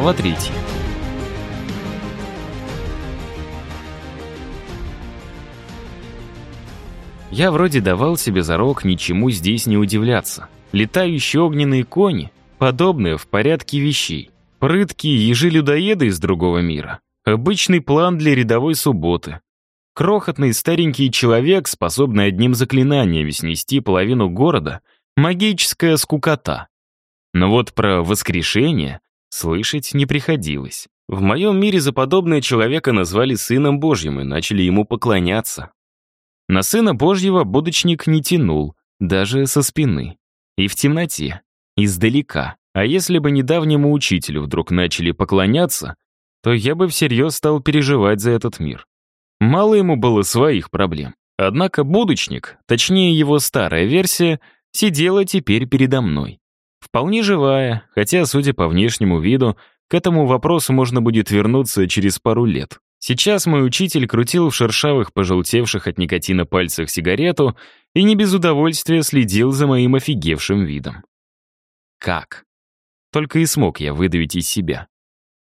Глава третья. Я вроде давал себе зарок ничему здесь не удивляться. Летающие огненные кони, подобные в порядке вещей. Прыткие ежи-людоеды из другого мира. Обычный план для рядовой субботы. Крохотный старенький человек, способный одним заклинанием снести половину города, магическая скукота. Но вот про воскрешение слышать не приходилось. В моем мире за подобное человека назвали сыном Божьим и начали ему поклоняться. На сына Божьего будочник не тянул, даже со спины. И в темноте, издалека. А если бы недавнему учителю вдруг начали поклоняться, то я бы всерьез стал переживать за этот мир. Мало ему было своих проблем. Однако будочник, точнее его старая версия, сидела теперь передо мной. Вполне живая, хотя, судя по внешнему виду, к этому вопросу можно будет вернуться через пару лет. Сейчас мой учитель крутил в шершавых, пожелтевших от никотина пальцах сигарету и не без удовольствия следил за моим офигевшим видом. Как? Только и смог я выдавить из себя.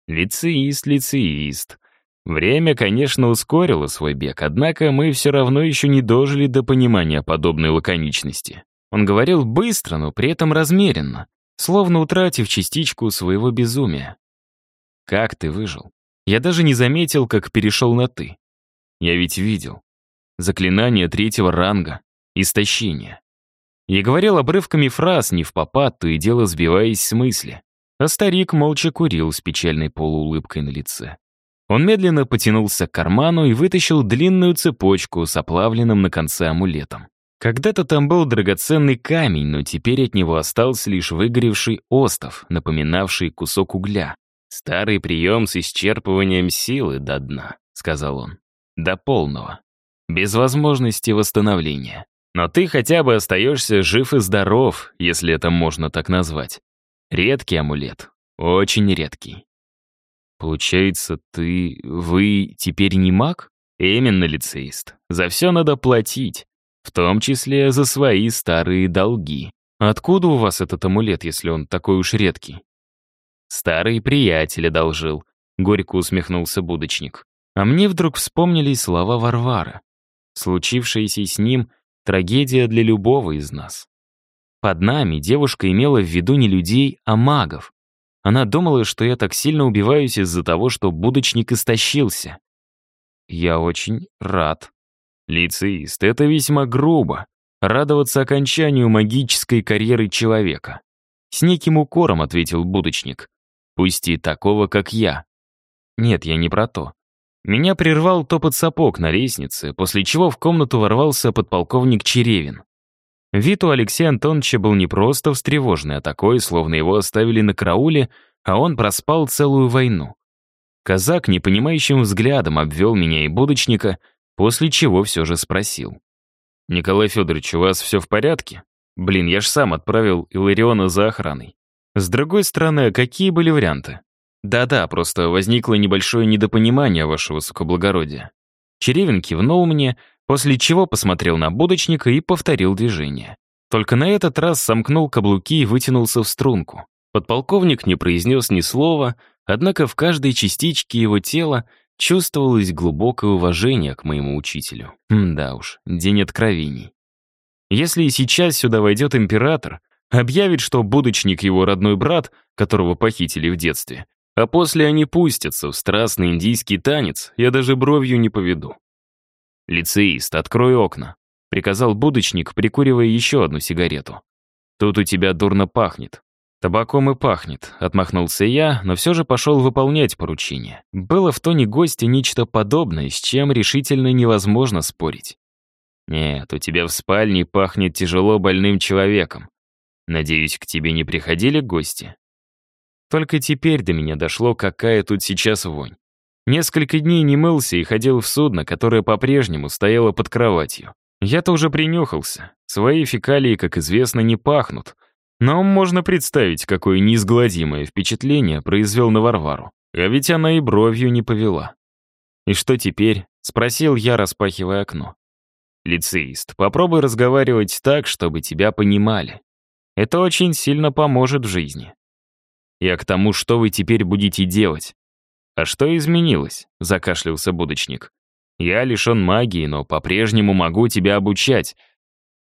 Лицеист, лицеист. Время, конечно, ускорило свой бег, однако мы все равно еще не дожили до понимания подобной лаконичности. Он говорил быстро, но при этом размеренно, словно утратив частичку своего безумия. «Как ты выжил?» Я даже не заметил, как перешел на «ты». Я ведь видел. Заклинание третьего ранга, истощение. Я говорил обрывками фраз, не в попад, то и дело сбиваясь с мысли. А старик молча курил с печальной полуулыбкой на лице. Он медленно потянулся к карману и вытащил длинную цепочку с оплавленным на конце амулетом. Когда-то там был драгоценный камень, но теперь от него остался лишь выгоревший остов, напоминавший кусок угля. «Старый прием с исчерпыванием силы до дна», — сказал он. «До полного. Без возможности восстановления. Но ты хотя бы остаешься жив и здоров, если это можно так назвать. Редкий амулет. Очень редкий. Получается, ты... вы теперь не маг? Именно лицеист. За все надо платить. В том числе за свои старые долги. Откуда у вас этот амулет, если он такой уж редкий? Старый приятель одолжил. Горько усмехнулся будочник. А мне вдруг вспомнились слова Варвары. Случившееся с ним — трагедия для любого из нас. Под нами девушка имела в виду не людей, а магов. Она думала, что я так сильно убиваюсь из-за того, что будочник истощился. Я очень рад. Лицеист, это весьма грубо. Радоваться окончанию магической карьеры человека. С неким укором ответил будочник. Пусти такого, как я. Нет, я не про то. Меня прервал топот сапог на лестнице, после чего в комнату ворвался подполковник Черевин. Вид у Алексея Антоновича был не просто встревоженный, а такой, словно его оставили на карауле, а он проспал целую войну. Казак непонимающим взглядом обвел меня и будочника, после чего все же спросил. «Николай Федорович, у вас все в порядке? Блин, я ж сам отправил Илариона за охраной. С другой стороны, а какие были варианты? Да-да, просто возникло небольшое недопонимание, ваше высокоблагородие. Черевин кивнул мне, после чего посмотрел на будочника и повторил движение. Только на этот раз сомкнул каблуки и вытянулся в струнку. Подполковник не произнес ни слова, однако в каждой частичке его тела чувствовалось глубокое уважение к моему учителю. Да уж, день откровений. Если и сейчас сюда войдет император, Объявит, что будочник его родной брат, которого похитили в детстве. А после они пустятся в страстный индийский танец, я даже бровью не поведу. «Лицеист, открой окна», — приказал будочник, прикуривая еще одну сигарету. «Тут у тебя дурно пахнет». «Табаком и пахнет», — отмахнулся я, но все же пошел выполнять поручение. Было в тоне гостя нечто подобное, с чем решительно невозможно спорить. «Нет, у тебя в спальне пахнет тяжело больным человеком. Надеюсь, к тебе не приходили гости? Только теперь до меня дошло, какая тут сейчас вонь. Несколько дней не мылся и ходил в судно, которое по-прежнему стояло под кроватью. Я-то уже принюхался. Свои фекалии, как известно, не пахнут. Но можно представить, какое неизгладимое впечатление произвел на Варвару. А ведь она и бровью не повела. «И что теперь?» — спросил я, распахивая окно. «Лицеист, попробуй разговаривать так, чтобы тебя понимали. Это очень сильно поможет в жизни. Я к тому, что вы теперь будете делать. «А что изменилось?» — закашлялся будочник. «Я лишен магии, но по-прежнему могу тебя обучать.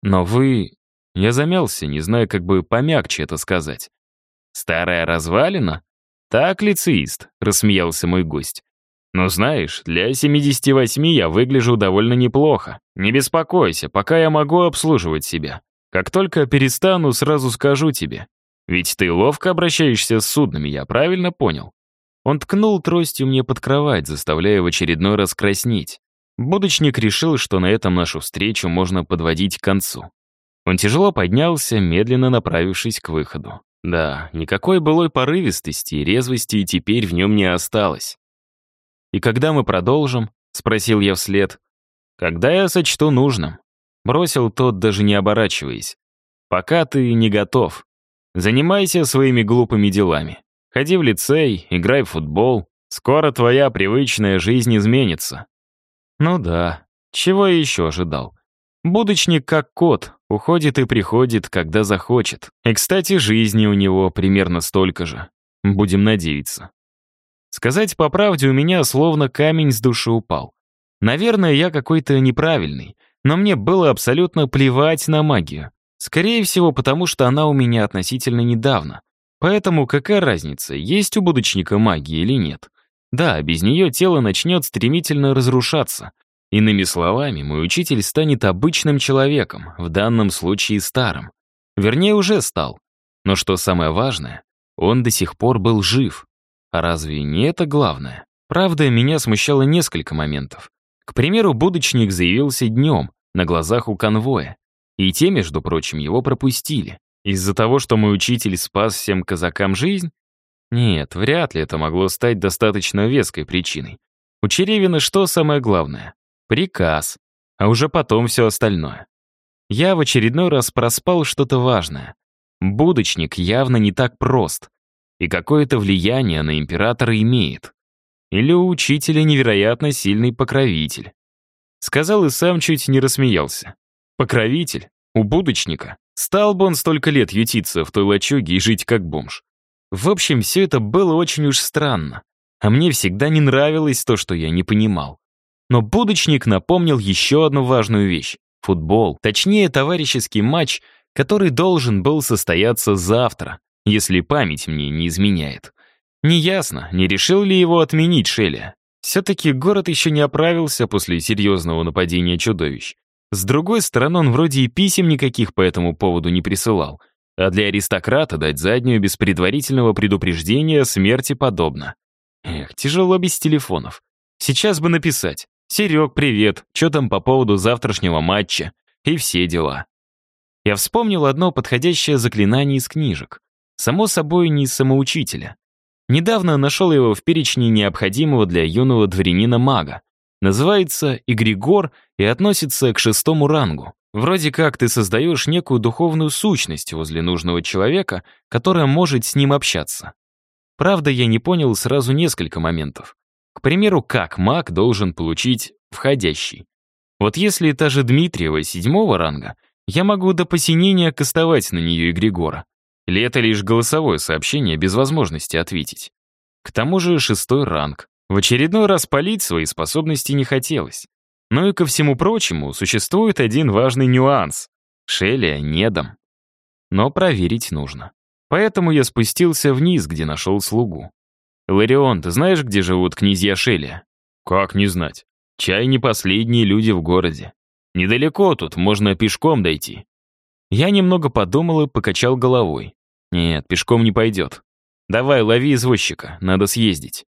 Но вы...» Я замялся, не зная, как бы помягче это сказать. «Старая развалина?» «Так, лицеист», — рассмеялся мой гость. «Но знаешь, для 78 я выгляжу довольно неплохо. Не беспокойся, пока я могу обслуживать себя. Как только перестану, сразу скажу тебе. Ведь ты ловко обращаешься с суднами, я правильно понял?» Он ткнул тростью мне под кровать, заставляя в очередной раз краснеть. Будочник решил, что на этом нашу встречу можно подводить к концу. Он тяжело поднялся, медленно направившись к выходу. Да, никакой былой порывистости и резвости теперь в нем не осталось. «И когда мы продолжим?» — спросил я вслед. «Когда я сочту нужным», — бросил тот, даже не оборачиваясь. «Пока ты не готов. Занимайся своими глупыми делами. Ходи в лицей, играй в футбол. Скоро твоя привычная жизнь изменится». Ну да, чего я еще ожидал? Будочник как кот, уходит и приходит, когда захочет. И, кстати, жизни у него примерно столько же. Будем надеяться. Сказать по правде, у меня словно камень с души упал. Наверное, я какой-то неправильный, но мне было абсолютно плевать на магию. Скорее всего, потому что она у меня относительно недавно. Поэтому какая разница, есть у будочника магия или нет? Да, без нее тело начнет стремительно разрушаться. Иными словами, мой учитель станет обычным человеком, в данном случае старым. Вернее, уже стал. Но что самое важное, он до сих пор был жив. А разве не это главное? Правда, меня смущало несколько моментов. К примеру, будочник заявился днем, на глазах у конвоя. И те, между прочим, его пропустили. Из-за того, что мой учитель спас всем казакам жизнь? Нет, вряд ли это могло стать достаточно веской причиной. У Черевина что самое главное? Приказ. А уже потом все остальное. Я в очередной раз проспал что-то важное. Будочник явно не так прост. И какое-то влияние на императора имеет. Или у учителя невероятно сильный покровитель. Сказал и сам чуть не рассмеялся. Покровитель? У будочника? Стал бы он столько лет ютиться в той лачуге и жить как бомж. В общем, все это было очень уж странно. А мне всегда не нравилось то, что я не понимал. Но будочник напомнил еще одну важную вещь. Футбол, точнее, товарищеский матч, который должен был состояться завтра, если память мне не изменяет. Неясно, не решил ли его отменить Шелли. Все-таки город еще не оправился после серьезного нападения чудовищ. С другой стороны, он вроде и писем никаких по этому поводу не присылал — а для аристократа дать заднюю без предварительного предупреждения смерти подобно. Эх, тяжело без телефонов. Сейчас бы написать. «Серег, привет, что там по поводу завтрашнего матча?» И все дела. Я вспомнил одно подходящее заклинание из книжек. Само собой, не из самоучителя. Недавно нашел его в перечне необходимого для юного дворянина-мага. Называется «Игригор» и относится к шестому рангу. Вроде как ты создаешь некую духовную сущность возле нужного человека, которая может с ним общаться. Правда, я не понял сразу несколько моментов. К примеру, как маг должен получить входящий. Вот если та же Дмитриева седьмого ранга, я могу до посинения кастовать на нее и Григора. Или это лишь голосовое сообщение без возможности ответить. К тому же шестой ранг. В очередной раз палить свои способности не хотелось. Ну и ко всему прочему, существует один важный нюанс. Шелия не дам. Но проверить нужно. Поэтому я спустился вниз, где нашел слугу. «Ларион, ты знаешь, где живут князья Шелия?» «Как не знать? Чай не последние люди в городе. Недалеко тут, можно пешком дойти». Я немного подумал и покачал головой. «Нет, пешком не пойдет. Давай, лови извозчика, надо съездить».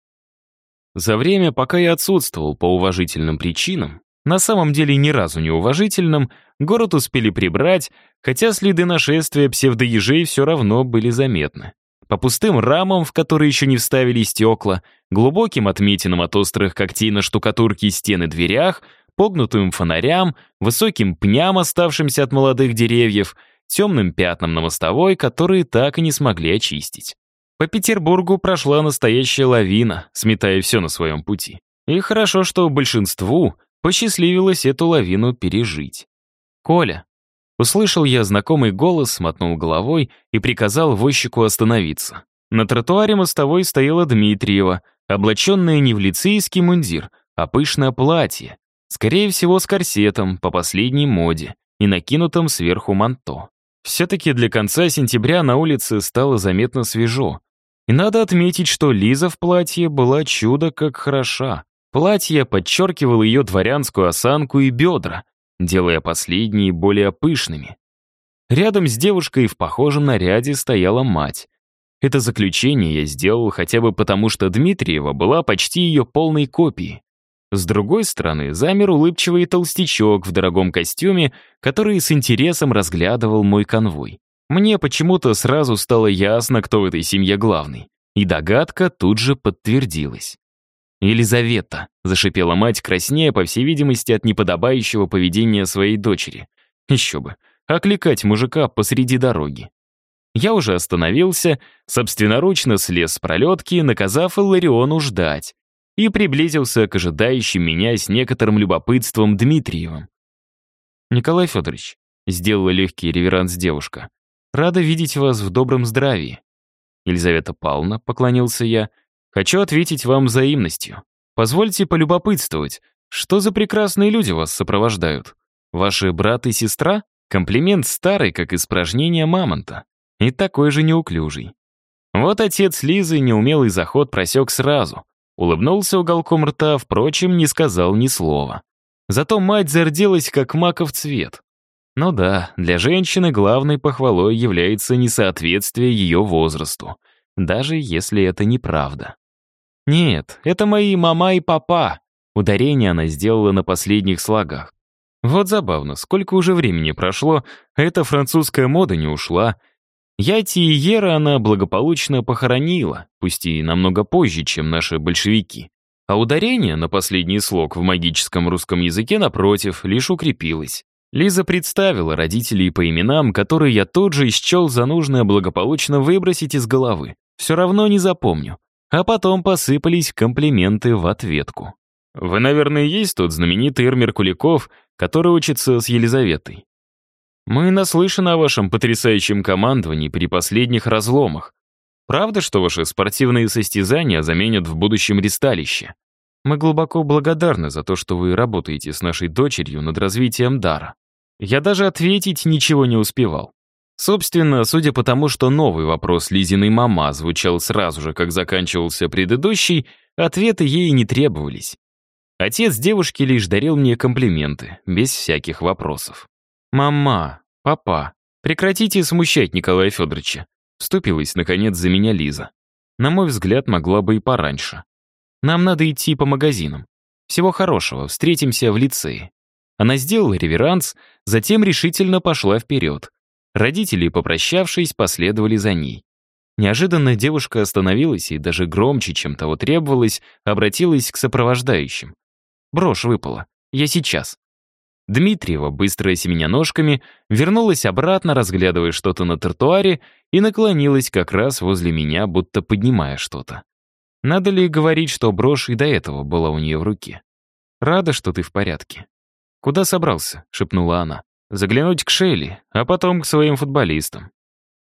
За время, пока я отсутствовал по уважительным причинам, на самом деле ни разу не уважительным, город успели прибрать, хотя следы нашествия псевдоежей все равно были заметны. По пустым рамам, в которые еще не вставили стекла, глубоким отметинам от острых когтей на штукатурке стены дверях, погнутым фонарям, высоким пням, оставшимся от молодых деревьев, темным пятнам на мостовой, которые так и не смогли очистить. По Петербургу прошла настоящая лавина, сметая все на своем пути. И хорошо, что большинству посчастливилось эту лавину пережить. «Коля!» Услышал я знакомый голос, мотнул головой и приказал возчику остановиться. На тротуаре мостовой стояла Дмитриева, облаченная не в лицейский мундир, а пышное платье, скорее всего, с корсетом по последней моде и накинутым сверху манто. Все-таки для конца сентября на улице стало заметно свежо. И надо отметить, что Лиза в платье была чудо как хороша. Платье подчеркивало ее дворянскую осанку и бедра, делая последние более пышными. Рядом с девушкой в похожем наряде стояла мать. Это заключение я сделал хотя бы потому, что Дмитриева была почти ее полной копией. С другой стороны, замер улыбчивый толстячок в дорогом костюме, который с интересом разглядывал мой конвой. Мне почему-то сразу стало ясно, кто в этой семье главный. И догадка тут же подтвердилась. «Елизавета», — зашипела мать, краснея, по всей видимости, от неподобающего поведения своей дочери. Еще бы, окликать мужика посреди дороги. Я уже остановился, собственноручно слез с пролетки, наказав Иллариону ждать, и приблизился к ожидающим меня с некоторым любопытством Дмитриевым. «Николай Федорович», — сделала легкий реверанс девушка, «рада видеть вас в добром здравии». «Елизавета Павловна», — поклонился я, — «хочу ответить вам взаимностью. Позвольте полюбопытствовать, что за прекрасные люди вас сопровождают? Ваши брат и сестра?» Комплимент старый, как испражнение мамонта, и такой же неуклюжий. Вот отец Лизы неумелый заход просек сразу. Улыбнулся уголком рта, впрочем, не сказал ни слова. Зато мать зарделась, как маков цвет. Ну да, для женщины главной похвалой является несоответствие ее возрасту, даже если это неправда. Нет, это мои мама и папа. Ударение она сделала на последних слогах. Вот забавно, сколько уже времени прошло, а эта французская мода не ушла. Яти и Ера она благополучно похоронила, пусть и намного позже, чем наши большевики. А ударение на последний слог в магическом русском языке, напротив, лишь укрепилось. Лиза представила родителей по именам, которые я тут же исчел за нужное благополучно выбросить из головы. Все равно не запомню. А потом посыпались комплименты в ответку. «Вы, наверное, есть тот знаменитый Ирмер Куликов, который учится с Елизаветой. Мы наслышаны о вашем потрясающем командовании при последних разломах. Правда, что ваши спортивные состязания заменят в будущем ресталище? Мы глубоко благодарны за то, что вы работаете с нашей дочерью над развитием дара. Я даже ответить ничего не успевал. Собственно, судя по тому, что новый вопрос Лизиной мама звучал сразу же, как заканчивался предыдущий, ответы ей не требовались. Отец девушки лишь дарил мне комплименты, без всяких вопросов. «Мама, папа, прекратите смущать Николая Федоровича», вступилась, наконец, за меня Лиза. На мой взгляд, могла бы и пораньше. Нам надо идти по магазинам. Всего хорошего, встретимся в лицее. Она сделала реверанс, затем решительно пошла вперед. Родители, попрощавшись, последовали за ней. Неожиданно девушка остановилась и даже громче, чем того требовалось, обратилась к сопровождающим. Брошь выпала. Я сейчас». Дмитриева, быстро семеня ножками, вернулась обратно, разглядывая что-то на тротуаре, и наклонилась как раз возле меня, будто поднимая что-то. Надо ли говорить, что брошь и до этого была у нее в руке? «Рада, что ты в порядке». «Куда собрался?» — шепнула она. «Заглянуть к Шелли, а потом к своим футболистам».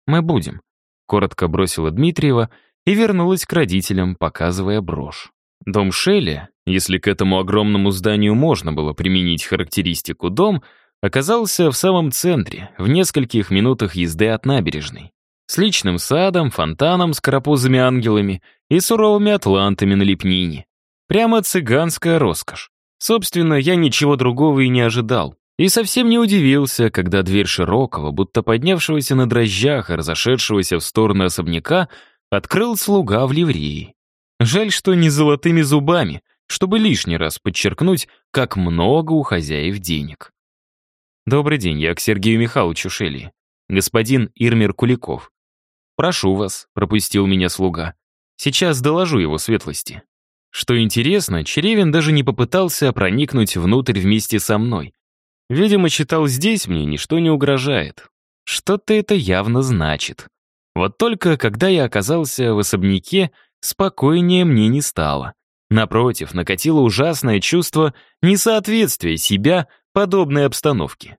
«Мы будем», — коротко бросила Дмитриева и вернулась к родителям, показывая брошь. Дом Шелли, если к этому огромному зданию можно было применить характеристику «дом», оказался в самом центре, в нескольких минутах езды от набережной. С личным садом, фонтаном с карапузами ангелами и суровыми атлантами на лепнине. Прямо цыганская роскошь. Собственно, я ничего другого и не ожидал. И совсем не удивился, когда дверь широкого, будто поднявшегося на дрожжах и разошедшегося в сторону особняка, открыл слуга в ливреи. Жаль, что не золотыми зубами, чтобы лишний раз подчеркнуть, как много у хозяев денег. Добрый день, я к Сергею Михайловичу Шелли. Господин Ирмер Куликов. Прошу вас, пропустил меня слуга. Сейчас доложу его светлости. Что интересно, Черевин даже не попытался проникнуть внутрь вместе со мной. Видимо, считал, здесь мне ничто не угрожает. Что-то это явно значит. Вот только, когда я оказался в особняке, спокойнее мне не стало. Напротив, накатило ужасное чувство несоответствия себя подобной обстановке.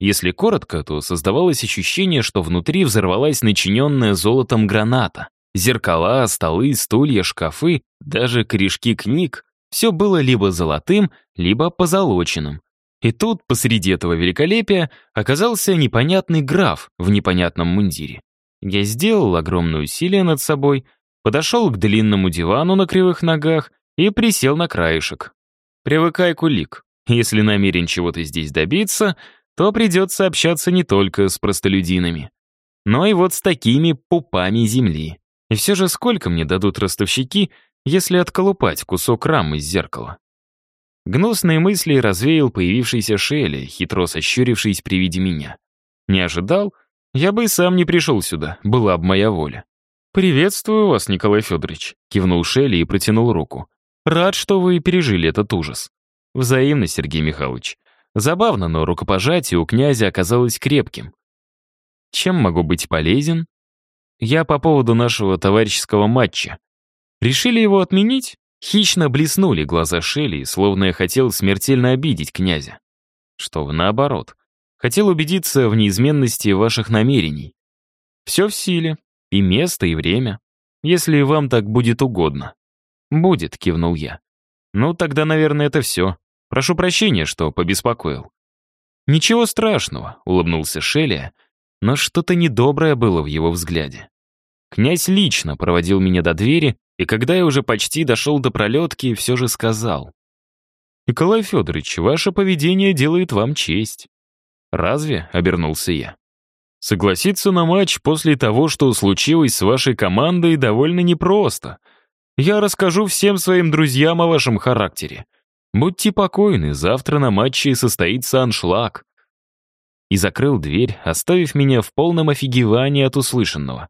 Если коротко, то создавалось ощущение, что внутри взорвалась начиненная золотом граната. Зеркала, столы, стулья, шкафы, даже корешки книг — все было либо золотым, либо позолоченным. И тут, посреди этого великолепия, оказался непонятный граф в непонятном мундире. Я сделал огромное усилие над собой, подошел к длинному дивану на кривых ногах и присел на краешек. Привыкай, кулик. Если намерен чего-то здесь добиться, то придется общаться не только с простолюдинами, но и вот с такими пупами земли. И все же сколько мне дадут ростовщики, если отколупать кусок рамы из зеркала? Гнусные мысли развеял появившийся Шелли, хитро сощурившись при виде меня. Не ожидал? Я бы и сам не пришел сюда, была бы моя воля. «Приветствую вас, Николай Федорович», — кивнул Шелли и протянул руку. «Рад, что вы пережили этот ужас». «Взаимно, Сергей Михайлович. Забавно, но рукопожатие у князя оказалось крепким. Чем могу быть полезен? Я по поводу нашего товарищеского матча. Решили его отменить? Хищно блеснули глаза Шелли, словно я хотел смертельно обидеть князя. Что вы, наоборот. Хотел убедиться в неизменности ваших намерений. Все в силе. И место, и время. Если вам так будет угодно. «Будет», — кивнул я. «Ну, тогда, наверное, это все. Прошу прощения, что побеспокоил». «Ничего страшного», — улыбнулся Шелли, но что-то недоброе было в его взгляде. Князь лично проводил меня до двери и когда я уже почти дошел до пролетки, все же сказал. «Николай Федорович, ваше поведение делает вам честь». «Разве?» — обернулся я. «Согласиться на матч после того, что случилось с вашей командой, довольно непросто. Я расскажу всем своим друзьям о вашем характере. Будьте покойны, завтра на матче состоится аншлаг». И закрыл дверь, оставив меня в полном офигевании от услышанного.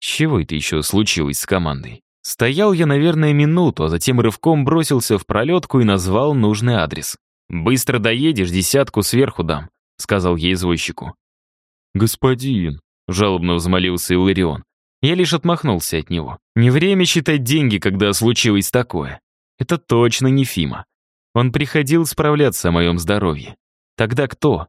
Чего это еще случилось с командой? Стоял я, наверное, минуту, а затем рывком бросился в пролетку и назвал нужный адрес. «Быстро доедешь, десятку сверху дам», — сказал я извозчику. «Господин», — жалобно взмолился Иларион. Я лишь отмахнулся от него. Не время считать деньги, когда случилось такое. Это точно не Фима. Он приходил справляться о моем здоровье. Тогда кто?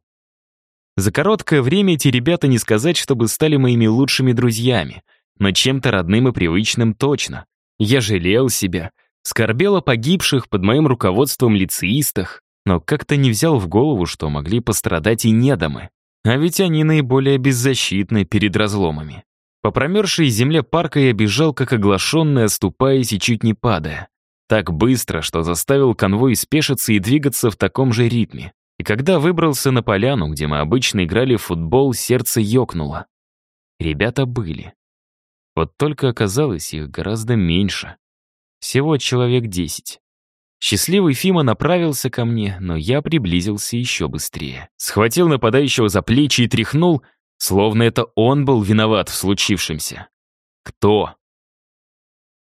За короткое время эти ребята не сказать, чтобы стали моими лучшими друзьями — но чем-то родным и привычным точно. Я жалел себя, скорбел о погибших под моим руководством лицеистах, но как-то не взял в голову, что могли пострадать и недомы. А ведь они наиболее беззащитны перед разломами. По промерзшей земле парка я бежал, как оглашенный, оступаясь и чуть не падая. Так быстро, что заставил конвой спешиться и двигаться в таком же ритме. И когда выбрался на поляну, где мы обычно играли в футбол, сердце ёкнуло. Ребята были. Вот только оказалось их гораздо меньше. Всего человек десять. Счастливый Фима направился ко мне, но я приблизился еще быстрее. Схватил нападающего за плечи и тряхнул, словно это он был виноват в случившемся. «Кто?»